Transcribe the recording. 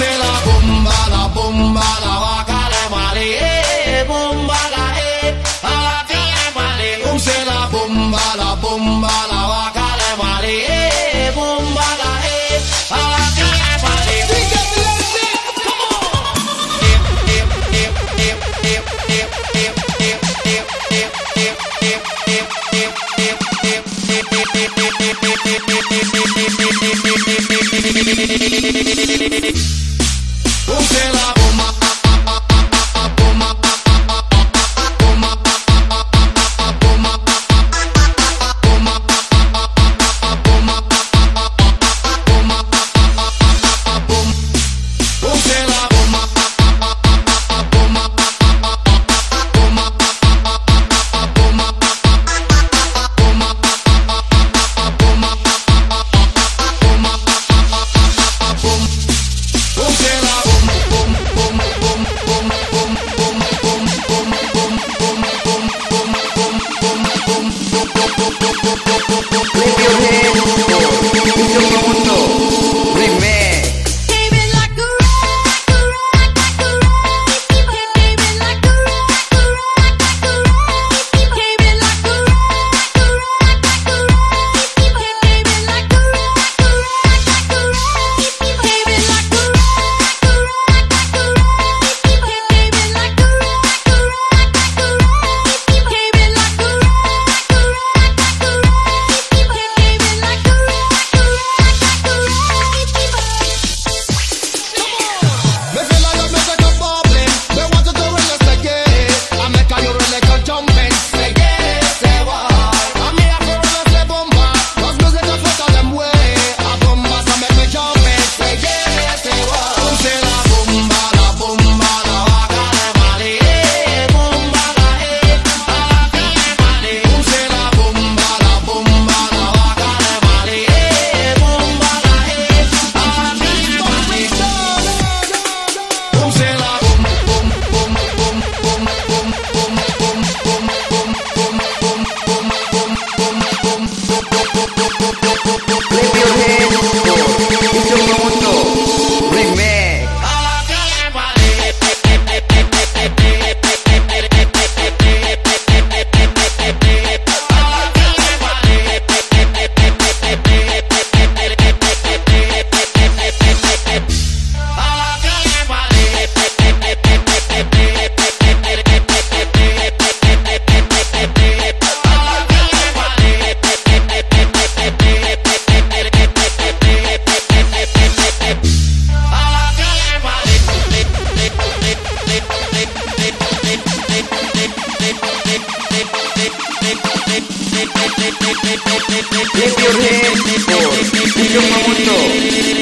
Hace la bomba, la bomba, la vaca le vale, eh, bomba la eh, a la que le vale. Hace la bomba, la bomba, la vaca le vale, eh, bomba la eh, a la que le vale. Come on. Dip, dip, dip, dip. po, po, po, Limpio Hits por Silvio Mamuto.